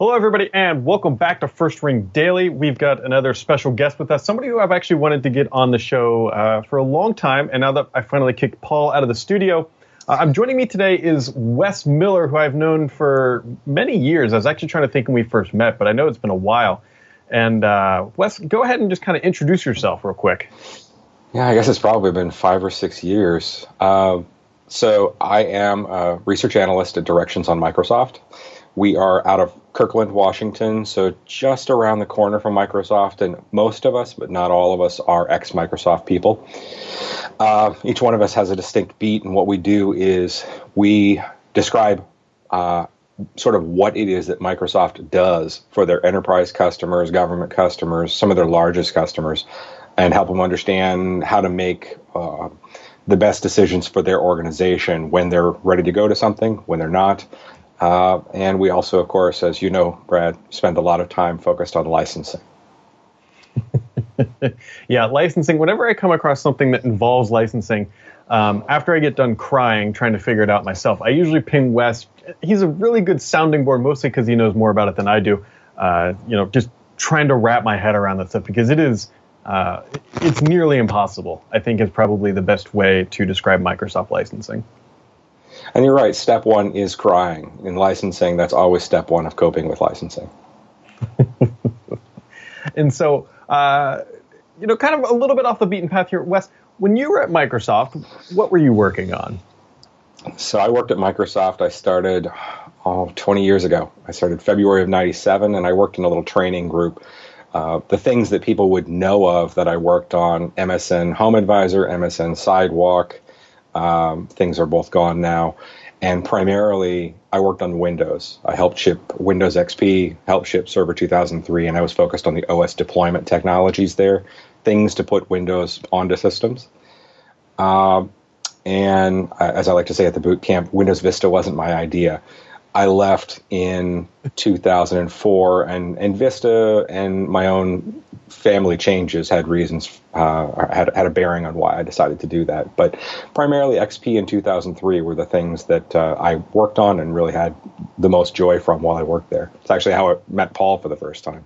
Hello, everybody, and welcome back to First Ring Daily. We've got another special guest with us, somebody who I've actually wanted to get on the show uh, for a long time, and now that I finally kicked Paul out of the studio, uh, I'm joining me today is Wes Miller, who I've known for many years. I was actually trying to think when we first met, but I know it's been a while. And uh, Wes, go ahead and just kind of introduce yourself real quick. Yeah, I guess it's probably been five or six years. Uh, so I am a research analyst at Directions on Microsoft. We are out of Kirkland, Washington, so just around the corner from Microsoft, and most of us, but not all of us, are ex Microsoft people. Uh, each one of us has a distinct beat, and what we do is we describe uh, sort of what it is that Microsoft does for their enterprise customers, government customers, some of their largest customers, and help them understand how to make uh, the best decisions for their organization when they're ready to go to something, when they're not, uh, and we also, of course, as you know, Brad, spend a lot of time focused on licensing. yeah, licensing. Whenever I come across something that involves licensing, um, after I get done crying trying to figure it out myself, I usually ping Wes. He's a really good sounding board, mostly because he knows more about it than I do. Uh, you know, just trying to wrap my head around that stuff because it is uh, it's nearly impossible. I think is probably the best way to describe Microsoft licensing. And you're right. Step one is crying in licensing. That's always step one of coping with licensing. and so, uh, you know, kind of a little bit off the beaten path here, Wes. When you were at Microsoft, what were you working on? So I worked at Microsoft. I started oh, 20 years ago. I started February of 97, and I worked in a little training group. Uh, the things that people would know of that I worked on MSN Home Advisor, MSN Sidewalk, um, things are both gone now. And primarily, I worked on Windows. I helped ship Windows XP, helped ship Server 2003, and I was focused on the OS deployment technologies there, things to put Windows onto systems. Uh, and as I like to say at the boot camp, Windows Vista wasn't my idea. I left in 2004, and, and Vista and my own family changes had reasons, uh, had, had a bearing on why I decided to do that. But primarily, XP in 2003 were the things that uh, I worked on and really had the most joy from while I worked there. It's actually how I met Paul for the first time.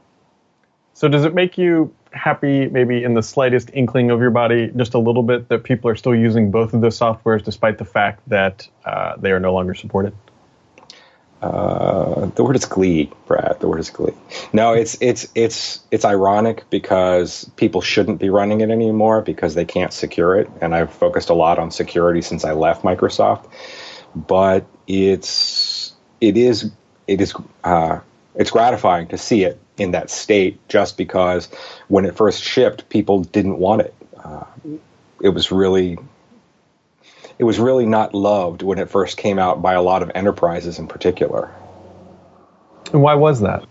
So, does it make you happy, maybe in the slightest inkling of your body, just a little bit, that people are still using both of those softwares despite the fact that uh, they are no longer supported? Uh, the word is glee, Brad. The word is glee. No, it's it's it's it's ironic because people shouldn't be running it anymore because they can't secure it, and I've focused a lot on security since I left Microsoft. But it's it is it is uh, it's gratifying to see it in that state, just because when it first shipped, people didn't want it. Uh, it was really it was really not loved when it first came out by a lot of enterprises in particular. And why was that?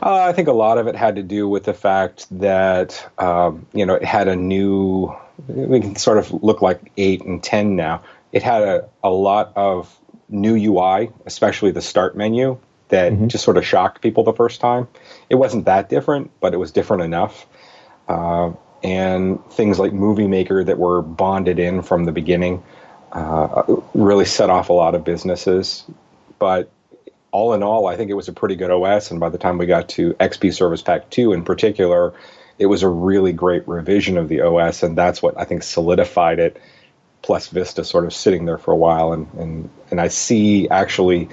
Uh, I think a lot of it had to do with the fact that um, you know it had a new. We can sort of look like eight and ten now. It had a, a lot of new UI, especially the start menu, that mm-hmm. just sort of shocked people the first time. It wasn't that different, but it was different enough. Uh, and things like Movie Maker that were bonded in from the beginning uh, really set off a lot of businesses. But all in all, I think it was a pretty good OS. And by the time we got to XP Service Pack 2 in particular, it was a really great revision of the OS. And that's what I think solidified it, plus Vista sort of sitting there for a while. And, and, and I see actually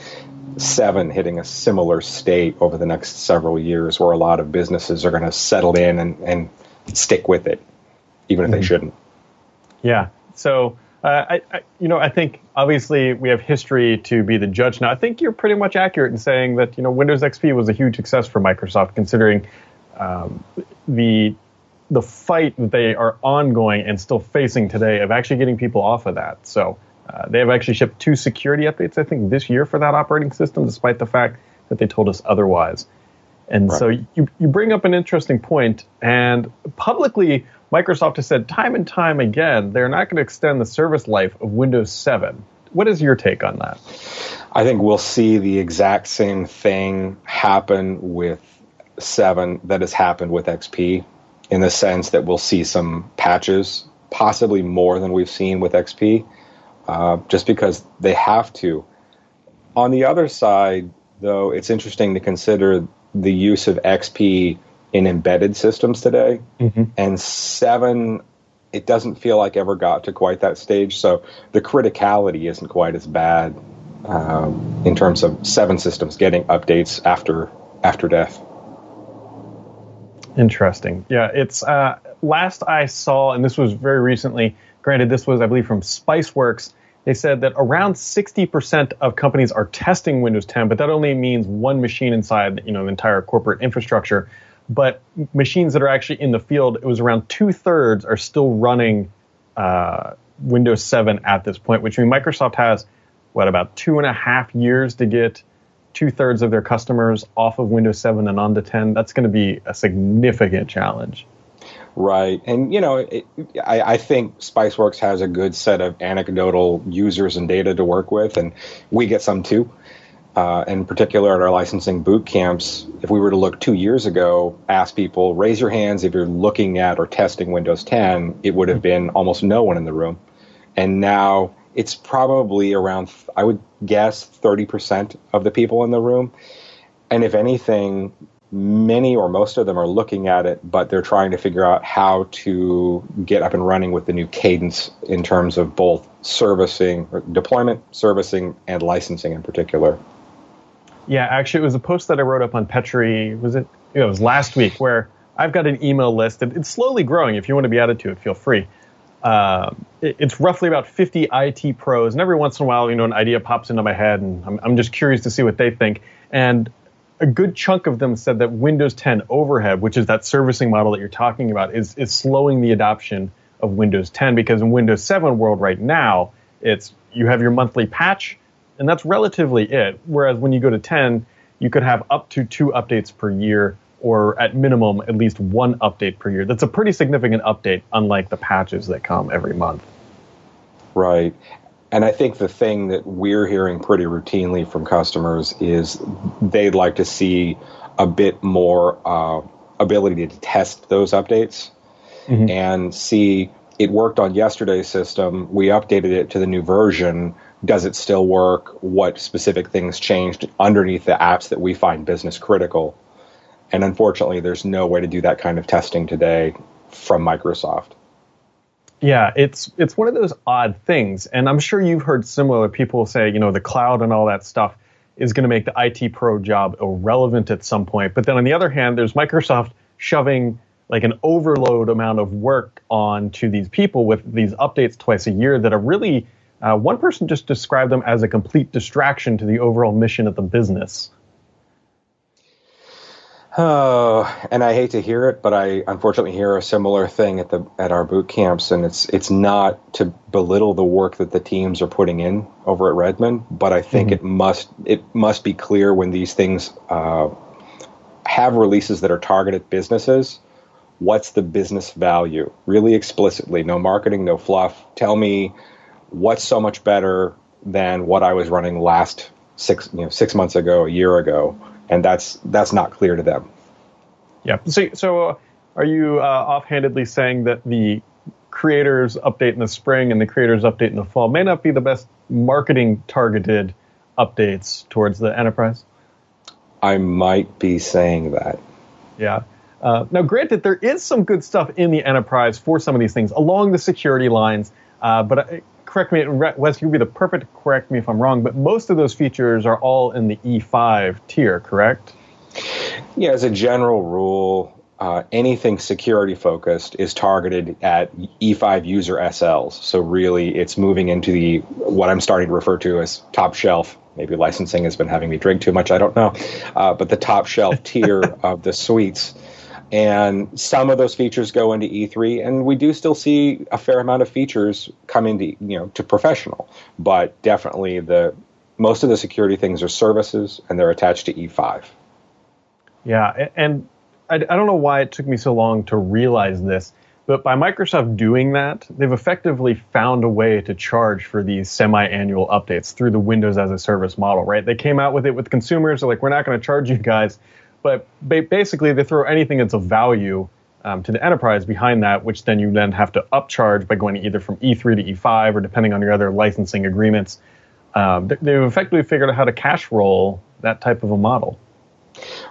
7 hitting a similar state over the next several years where a lot of businesses are going to settle in and, and stick with it, even if mm-hmm. they shouldn't. Yeah. So, uh, I, I, you know, I think obviously we have history to be the judge now. I think you're pretty much accurate in saying that you know Windows XP was a huge success for Microsoft, considering um, the the fight that they are ongoing and still facing today of actually getting people off of that. So uh, they have actually shipped two security updates, I think, this year for that operating system, despite the fact that they told us otherwise. And right. so you, you bring up an interesting point, and publicly, Microsoft has said time and time again they're not going to extend the service life of Windows 7. What is your take on that? I think we'll see the exact same thing happen with 7 that has happened with XP, in the sense that we'll see some patches, possibly more than we've seen with XP, uh, just because they have to. On the other side, though, it's interesting to consider the use of XP in embedded systems today. Mm-hmm. And 7, it doesn't feel like ever got to quite that stage. So the criticality isn't quite as bad um, in terms of 7 systems getting updates after after death. Interesting. Yeah, it's uh, last I saw, and this was very recently. Granted, this was I believe from Spiceworks. They said that around 60% of companies are testing Windows 10, but that only means one machine inside, you know, the entire corporate infrastructure. But machines that are actually in the field, it was around two thirds are still running uh, Windows 7 at this point, which means Microsoft has what about two and a half years to get two thirds of their customers off of Windows 7 and onto 10, that's going to be a significant challenge. Right. And, you know, it, I, I, think Spiceworks has a good set of anecdotal users and data to work with, and we get some too. Uh, in particular, at our licensing boot camps, if we were to look two years ago, ask people, raise your hands if you're looking at or testing Windows 10, it would have been almost no one in the room. And now it's probably around, I would guess, 30% of the people in the room. And if anything, many or most of them are looking at it, but they're trying to figure out how to get up and running with the new cadence in terms of both servicing, deployment, servicing, and licensing in particular. Yeah, actually, it was a post that I wrote up on Petri. Was it? It was last week where I've got an email list. and It's slowly growing. If you want to be added to it, feel free. Uh, it, it's roughly about 50 IT pros, and every once in a while, you know, an idea pops into my head, and I'm, I'm just curious to see what they think. And a good chunk of them said that Windows 10 overhead, which is that servicing model that you're talking about, is is slowing the adoption of Windows 10 because in Windows 7 world right now, it's you have your monthly patch, and that's relatively it. Whereas when you go to 10, you could have up to two updates per year or at minimum at least one update per year. That's a pretty significant update, unlike the patches that come every month. Right. And I think the thing that we're hearing pretty routinely from customers is they'd like to see a bit more uh, ability to test those updates mm-hmm. and see it worked on yesterday's system. We updated it to the new version. Does it still work? What specific things changed underneath the apps that we find business critical? And unfortunately, there's no way to do that kind of testing today from Microsoft. Yeah, it's it's one of those odd things, and I'm sure you've heard similar people say, you know, the cloud and all that stuff is going to make the IT pro job irrelevant at some point. But then on the other hand, there's Microsoft shoving like an overload amount of work on to these people with these updates twice a year that are really uh, one person just described them as a complete distraction to the overall mission of the business. Oh, and I hate to hear it, but I unfortunately hear a similar thing at the at our boot camps, and it's it's not to belittle the work that the teams are putting in over at Redmond, but I think mm-hmm. it must it must be clear when these things uh, have releases that are targeted businesses. What's the business value? Really explicitly, no marketing, no fluff. Tell me what's so much better than what I was running last six you know six months ago, a year ago and that's that's not clear to them. Yeah. So, so uh, are you uh, offhandedly saying that the creators update in the spring and the creators update in the fall may not be the best marketing targeted updates towards the enterprise? I might be saying that. Yeah. Uh, now, granted, there is some good stuff in the enterprise for some of these things along the security lines, uh, but correct me, Wes, you'd be the perfect to correct me if I'm wrong, but most of those features are all in the E5 tier, correct? Yeah, as a general rule, uh, anything security focused is targeted at E5 user SLs. So really, it's moving into the what I'm starting to refer to as top shelf. Maybe licensing has been having me drink too much. I don't know, uh, but the top shelf tier of the suites and some of those features go into E3, and we do still see a fair amount of features come into you know to professional, but definitely the most of the security things are services, and they're attached to E5. Yeah, and I, don't know why it took me so long to realize this, but by Microsoft doing that, they've effectively found a way to charge for these semi-annual updates through the Windows as a Service model, right? They came out with it with consumers. They're like, we're not going to charge you guys but basically, they throw anything that's of value um, to the enterprise behind that, which then you then have to upcharge by going either from E3 to E5 or depending on your other licensing agreements. Um, they've effectively figured out how to cash roll that type of a model.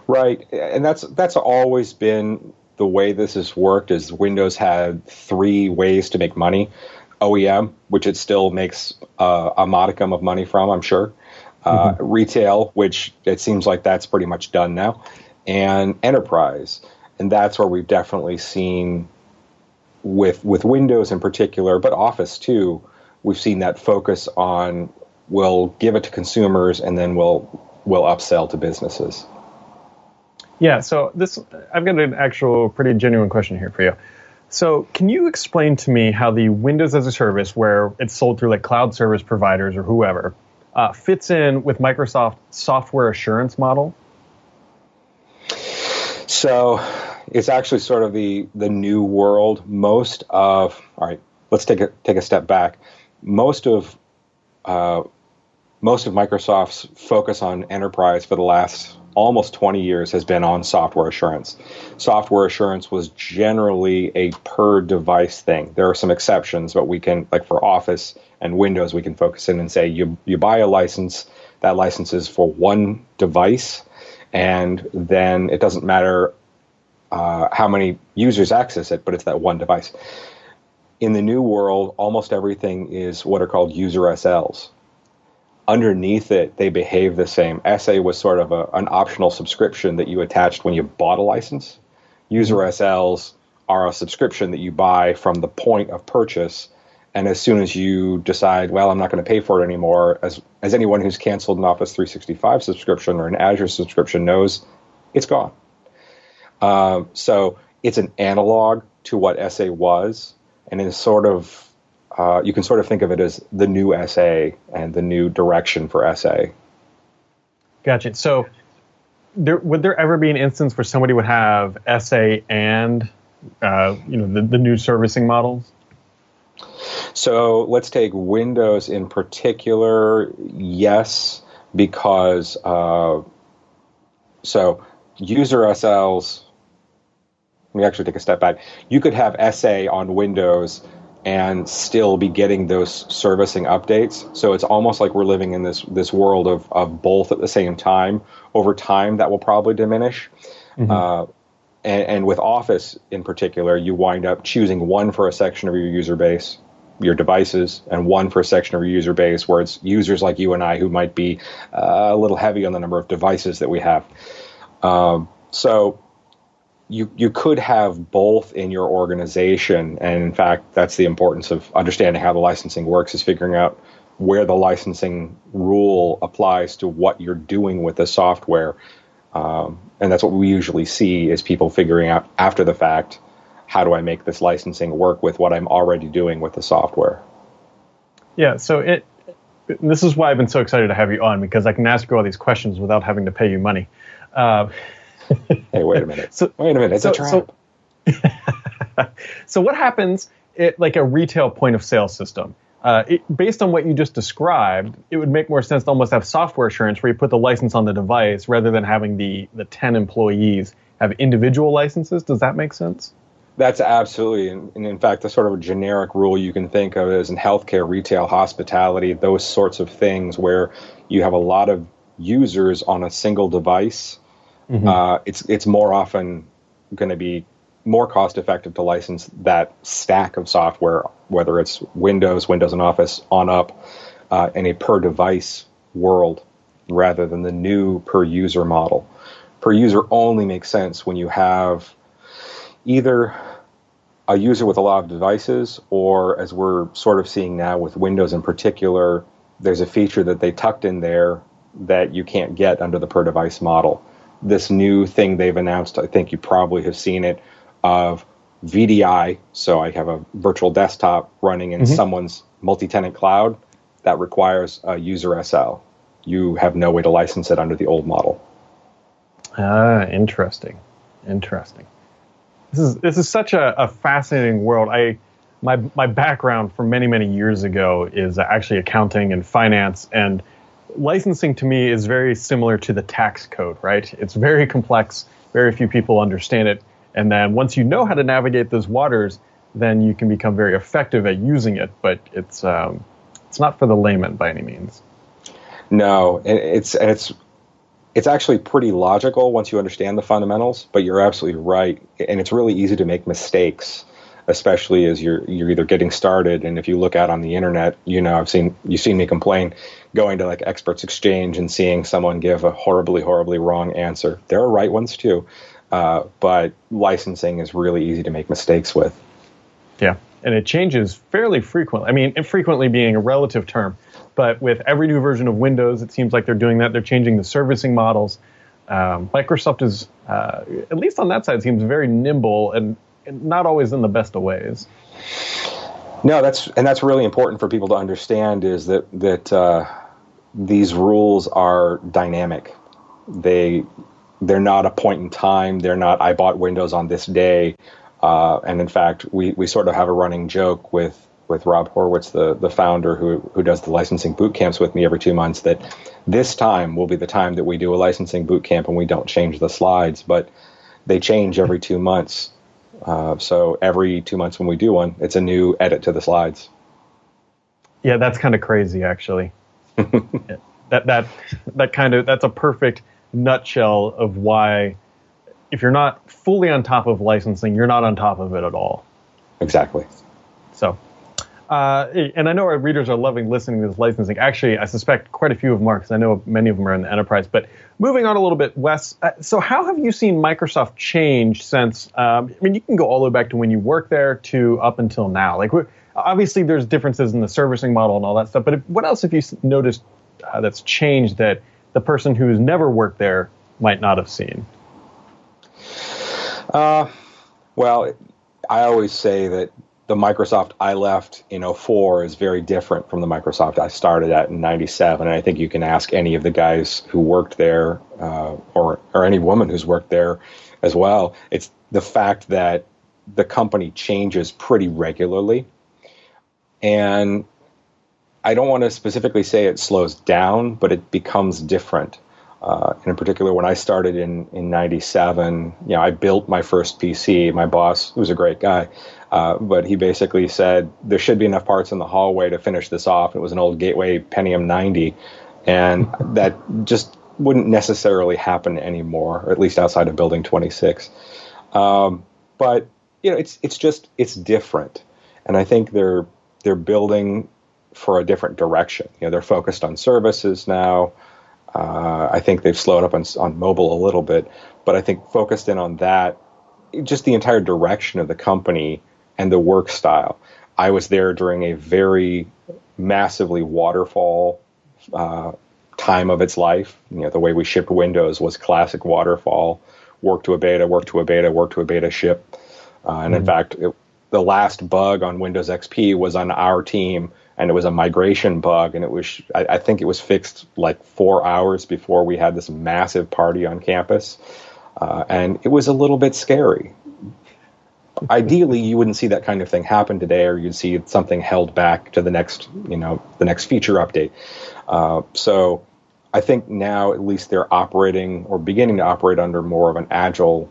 Right, and that's that's always been the way this has worked. Is Windows had three ways to make money: OEM, which it still makes uh, a modicum of money from, I'm sure. Uh, mm-hmm. Retail, which it seems like that's pretty much done now, and enterprise, and that's where we've definitely seen with with Windows in particular, but Office too. We've seen that focus on we'll give it to consumers and then we'll we'll upsell to businesses. Yeah, so this I've got an actual pretty genuine question here for you. So, can you explain to me how the Windows as a service, where it's sold through like cloud service providers or whoever, uh, fits in with Microsoft software assurance model? So, it's actually sort of the the new world. Most of all right, let's take a take a step back. Most of uh, most of Microsoft's focus on enterprise for the last almost 20 years has been on software assurance. Software assurance was generally a per device thing. There are some exceptions, but we can, like for Office and Windows, we can focus in and say you, you buy a license, that license is for one device, and then it doesn't matter uh, how many users access it, but it's that one device. In the new world, almost everything is what are called user SLs underneath it, they behave the same. SA was sort of a, an optional subscription that you attached when you bought a license. User. SLs are a subscription that you buy from the point of purchase. And as soon as you decide, well, I'm not going to pay for it anymore, as, as anyone who's canceled an Office 365 subscription or an Azure subscription knows, it's gone. Um, so it's an analog to what SA was, and is sort of uh, you can sort of think of it as the new SA and the new direction for SA. Gotcha. So, there, would there ever be an instance where somebody would have SA and uh, you know the, the new servicing models? So let's take Windows in particular. Yes, because uh, so user SLs. Let me actually take a step back. You could have SA on Windows and still be getting those servicing updates. So it's almost like we're living in this this world of, of both at the same time. Over time, that will probably diminish. Mm-hmm. Uh, and, and, with Office in particular, you wind up choosing one for a section of your user base, your devices, and one for a section of your user base where it's users like you and I who might be uh, a little heavy on the number of devices that we have. Um, so you you could have both in your organization, and in fact, that's the importance of understanding how the licensing works is figuring out where the licensing rule applies to what you're doing with the software, um, and that's what we usually see is people figuring out after the fact how do I make this licensing work with what I'm already doing with the software. Yeah, so it this is why I've been so excited to have you on because I can ask you all these questions without having to pay you money. Uh, hey, wait a minute. So, wait a minute. It's so, a trap. So, so what happens at like a retail point of sale system? Uh, it, based on what you just described, it would make more sense to almost have software assurance where you put the license on the device rather than having the, the 10 employees have individual licenses. Does that make sense? That's absolutely, and in fact, the sort of generic rule you can think of is in healthcare, retail, hospitality, those sorts of things where you have a lot of users on a single device mm-hmm. uh, it's it's more often going to be more cost effective to license that stack of software, whether it's Windows, Windows and Office, on up, uh, in a per device world, rather than the new per user model. Per user only makes sense when you have either a user with a lot of devices, or as we're sort of seeing now with Windows in particular, there's a feature that they tucked in there that you can't get under the per device model this new thing they've announced. I think you probably have seen it of VDI. So I have a virtual desktop running in mm-hmm. someone's multi-tenant cloud that requires a user SL. You have no way to license it under the old model. Ah, interesting, interesting. This is this is such a, a fascinating world. I my my background from many many years ago is actually accounting and finance and licensing to me is very similar to the tax code, right? It's very complex. Very few people understand it. And then once you know how to navigate those waters, then you can become very effective at using it. But it's um, it's not for the layman by any means. No, it's it's it's actually pretty logical once you understand the fundamentals. But you're absolutely right, and it's really easy to make mistakes, especially as you're you're either getting started. And if you look out on the internet, you know I've seen you've seen me complain going to like Experts Exchange and seeing someone give a horribly horribly wrong answer. There are right ones too, uh, but licensing is really easy to make mistakes with. Yeah, and it changes fairly frequently. I mean, frequently being a relative term, but with every new version of Windows, it seems like they're doing that. They're changing the servicing models. Um, Microsoft is, uh, at least on that side, seems very nimble and, and, not always in the best of ways. No, that's and that's really important for people to understand is that that uh, these rules are dynamic. They they're not a point in time. They're not I bought Windows on this day. Uh, and in fact, we, we sort of have a running joke with with Rob Horwitz, the the founder who who does the licensing boot camps with me every two months, that this time will be the time that we do a licensing boot camp and we don't change the slides, but they change every two months. Uh, so every two months when we do one, it's a new edit to the slides. Yeah, that's kind of crazy, actually. that that that kind of that's a perfect nutshell of why if you're not fully on top of licensing, you're not on top of it at all. Exactly. So uh, and I know our readers are loving listening to this licensing. Actually, I suspect quite a few of them are because I know many of them are in the enterprise. But moving on a little bit, Wes, uh, so how have you seen Microsoft change since? Um, I mean, you can go all the way back to when you worked there to up until now. Like, obviously, there's differences in the servicing model and all that stuff. But if, what else have you noticed uh, that's changed that the person who's never worked there might not have seen? Uh, well, I always say that the Microsoft I left in 04 is very different from the Microsoft I started at in 97. And I think you can ask any of the guys who worked there uh, or, or any woman who's worked there as well. It's the fact that the company changes pretty regularly. And I don't want to specifically say it slows down, but it becomes different. Uh, and in particular, when I started in in '97, you know, I built my first PC. My boss, was a great guy, uh, but he basically said there should be enough parts in the hallway to finish this off. It was an old Gateway Pentium 90, and that just wouldn't necessarily happen anymore, or at least outside of Building 26. Um, but you know, it's it's just it's different, and I think they're they're building for a different direction. You know, they're focused on services now. Uh, I think they've slowed up on, on mobile a little bit, but I think focused in on that, just the entire direction of the company and the work style. I was there during a very massively waterfall uh, time of its life. You know, the way we shipped Windows was classic waterfall: work to a beta, work to a beta, work to a beta, ship. Uh, and mm-hmm. in fact, it, the last bug on Windows XP was on our team, and it was a migration bug, and it was I, I think it was fixed like four hours before we had this massive party on campus. Uh, and it was a little bit scary ideally you wouldn't see that kind of thing happen today or you'd see something held back to the next you know the next feature update. Uh, so i think now at least they're operating or beginning to operate under more of an agile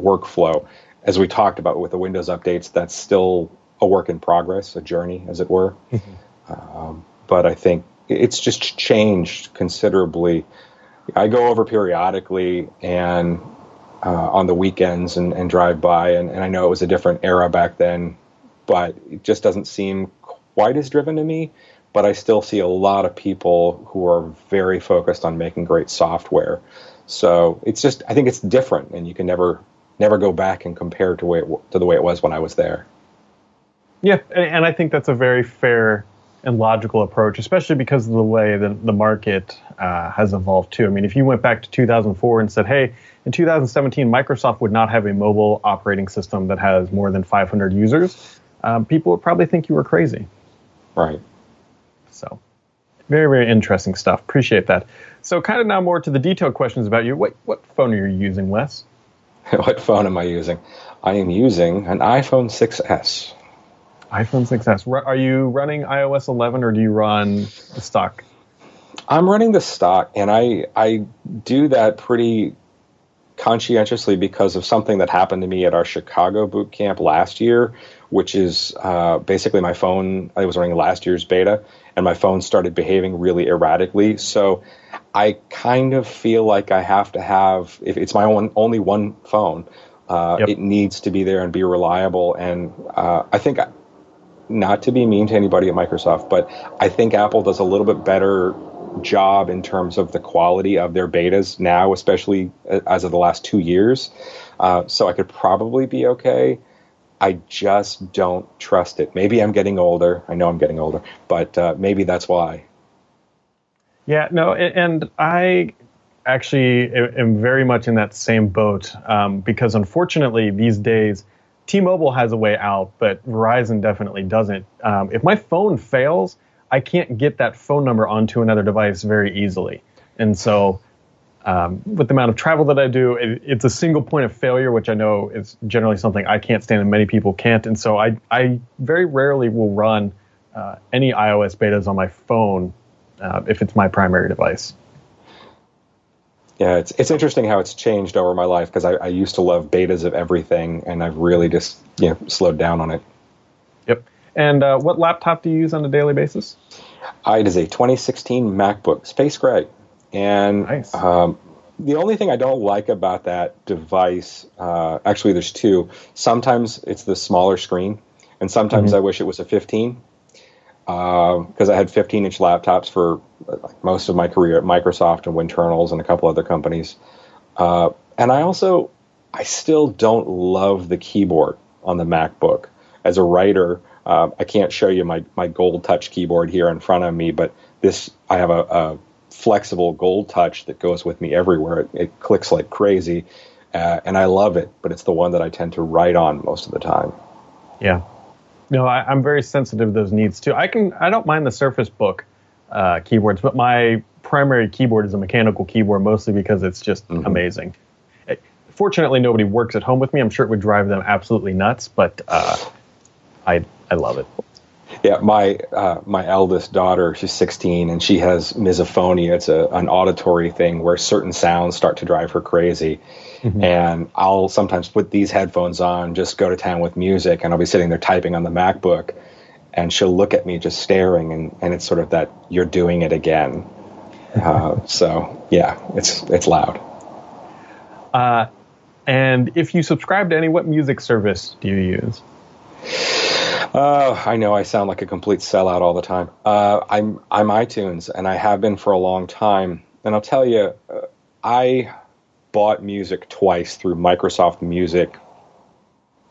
workflow. As we talked about with the windows updates that's still a work in progress a journey as it were. Mm-hmm. um, but i think it's just changed considerably. I go over periodically and uh, on the weekends and, and drive by. And, and I know it was a different era back then, but it just doesn't seem quite as driven to me. But I still see a lot of people who are very focused on making great software. So it's just I think it's different, and you can never never go back and compare to, way it, to the way it was when I was there. Yeah, and I think that's a very fair and logical approach, especially because of the way that the market uh, has evolved too. I mean, if you went back to 2004 and said, "Hey, in 2017, Microsoft would not have a mobile operating system that has more than 500 users," um, people would probably think you were crazy. Right. So, very very interesting stuff. Appreciate that. So, kind of now more to the detailed questions about you. What what phone are you using, Wes? what phone am I using? I am using an iPhone 6s iPhone 6s. Are you running iOS 11 or do you run the stock? I'm running the stock, and I I do that pretty conscientiously because of something that happened to me at our Chicago boot camp last year, which is uh, basically my phone. I was running last year's beta, and my phone started behaving really erratically. So I kind of feel like I have to have if it's my own only one phone, uh, yep. it needs to be there and be reliable. And uh, I think not to be mean to anybody at Microsoft, but I think Apple does a little bit better job in terms of the quality of their betas now, especially uh, as of the last two years. Uh, so I could probably be okay. I just don't trust it. Maybe I'm getting older. I know I'm getting older, but uh, maybe that's why. Yeah, no, and I actually am very much in that same boat um, because unfortunately these days T-Mobile has a way out, but Verizon definitely doesn't. Um, if my phone fails, I can't get that phone number onto another device very easily, and so um, with the amount of travel that I do, it, it's a single point of failure, which I know is generally something I can't stand and many people can't. And so I, I very rarely will run uh, any iOS betas on my phone uh, if it's my primary device. Yeah, it's it's interesting how it's changed over my life because I, I, used to love betas of everything, and I've really just you know slowed down on it. Yep. And uh, what laptop do you use on a daily basis? Uh, it is a 2016 MacBook Space Gray, and nice. um, the only thing I don't like about that device, uh, actually, there's two. Sometimes it's the smaller screen, and sometimes mm-hmm. I wish it was a 15 because uh, I had 15 inch laptops for most of my career at Microsoft and Winternals and a couple other companies. Uh, and I also, I still don't love the keyboard on the MacBook. As a writer, uh, I can't show you my, my Goldtouch keyboard here in front of me, but this, I have a, a flexible Goldtouch that goes with me everywhere. It, it clicks like crazy, uh, and I love it, but it's the one that I tend to write on most of the time. Yeah. No, I, am very sensitive to those needs too. I can I don't mind the Surface Book uh, keyboards, but my primary keyboard is a mechanical keyboard mostly because it's just mm-hmm. amazing. It, fortunately, nobody works at home with me. I'm sure it would drive them absolutely nuts, but uh, I I love it. Yeah, my uh, my eldest daughter, she's 16, and she has misophonia. It's a, an auditory thing where certain sounds start to drive her crazy. Mm-hmm. And I'll sometimes put these headphones on, just go to town with music, and I'll be sitting there typing on the MacBook, and she'll look at me just staring, and, and it's sort of that you're doing it again. Uh, so yeah, it's it's loud. Uh, and if you subscribe to any, what music service do you use? Uh, I know I sound like a complete sellout all the time. Uh, I'm I'm iTunes, and I have been for a long time. And I'll tell you, uh, I bought music twice through Microsoft Music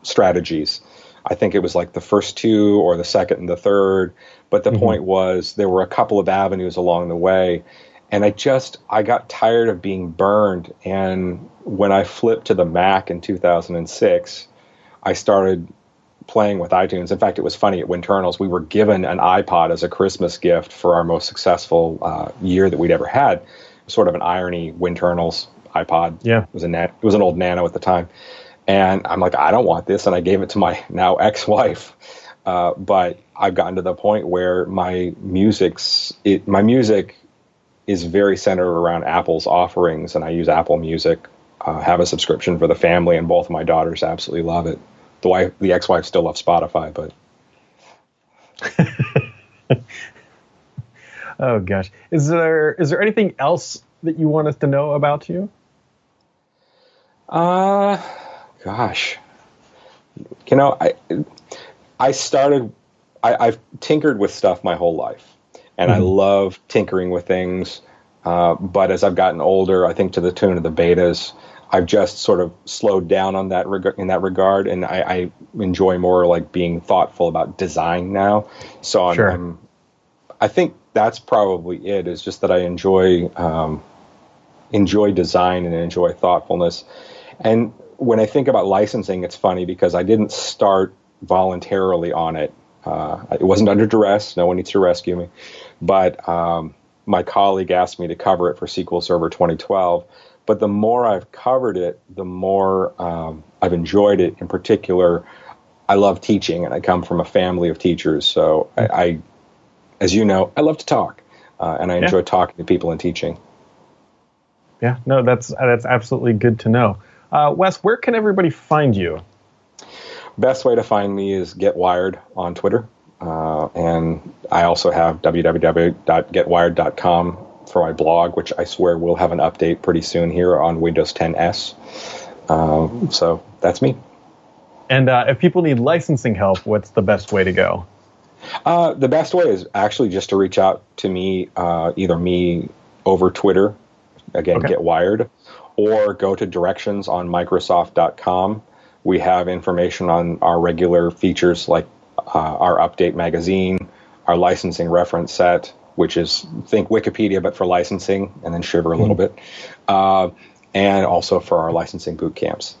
strategies. I think it was like the first two or the second and the third. But the mm-hmm. point was there were a couple of avenues along the way. And I just I got tired of being burned. And when I flipped to the Mac in 2006, I started playing with iTunes. In fact, it was funny at Winternals. We were given an iPod as a Christmas gift for our most successful uh, year that we'd ever had. Sort of an irony. Winternals iPod. Yeah, it was a it was an old Nano at the time, and I'm like, I don't want this, and I gave it to my now ex-wife. Uh, but I've gotten to the point where my music's it, my music is very centered around Apple's offerings, and I use Apple Music. Uh, have a subscription for the family, and both of my daughters absolutely love it. The wife, the ex-wife, still loves Spotify, but. oh gosh, is there is there anything else that you want us to know about you? Uh, gosh, you know, I I started. I, have tinkered with stuff my whole life, and mm-hmm. I love tinkering with things. Uh, but as I've gotten older, I think to the tune of the betas, I've just sort of slowed down on that reg- in that regard, and I, I, enjoy more like being thoughtful about design now. So I'm, sure. I'm, i think that's probably it. Is just that I enjoy um, enjoy design and enjoy thoughtfulness. And when I think about licensing, it's funny because I didn't start voluntarily on it. Uh, it wasn't under duress. No one needs to rescue me. But um, my colleague asked me to cover it for SQL Server 2012. But the more I've covered it, the more um, I've enjoyed it. In particular, I love teaching, and I come from a family of teachers. So I, I as you know, I love to talk, uh, and I enjoy yeah. talking to people and teaching. Yeah, no, that's that's absolutely good to know. Uh, Wes, where can everybody find you? Best way to find me is Get Wired on Twitter. Uh, and I also have www.getwired.com for my blog, which I swear will have an update pretty soon here on Windows 10 S. Um, so that's me. And uh, if people need licensing help, what's the best way to go? Uh, the best way is actually just to reach out to me, uh, either me over Twitter, again, okay. get wired, or go to directions on Microsoft.com. We have information on our regular features like uh, our update magazine, our licensing reference set, which is think Wikipedia but for licensing, and then Shiver a little mm-hmm. bit, uh, and also for our licensing boot camps.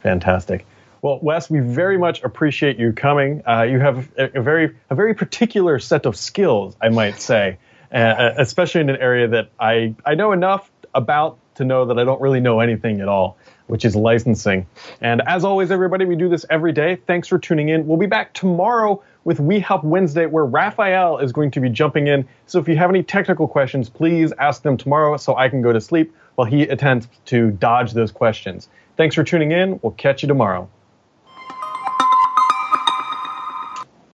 Fantastic. Well, Wes, we very much appreciate you coming. Uh, you have a, a, very a very particular set of skills, I might say, uh, especially in an area that I I know enough about to know that I don't really know anything at all, which is licensing. And as always, everybody, we do this every day. Thanks for tuning in. We'll be back tomorrow with We Help Wednesday, where Raphael is going to be jumping in. So if you have any technical questions, please ask them tomorrow so I can go to sleep while he attempts to dodge those questions. Thanks for tuning in. We'll catch you tomorrow.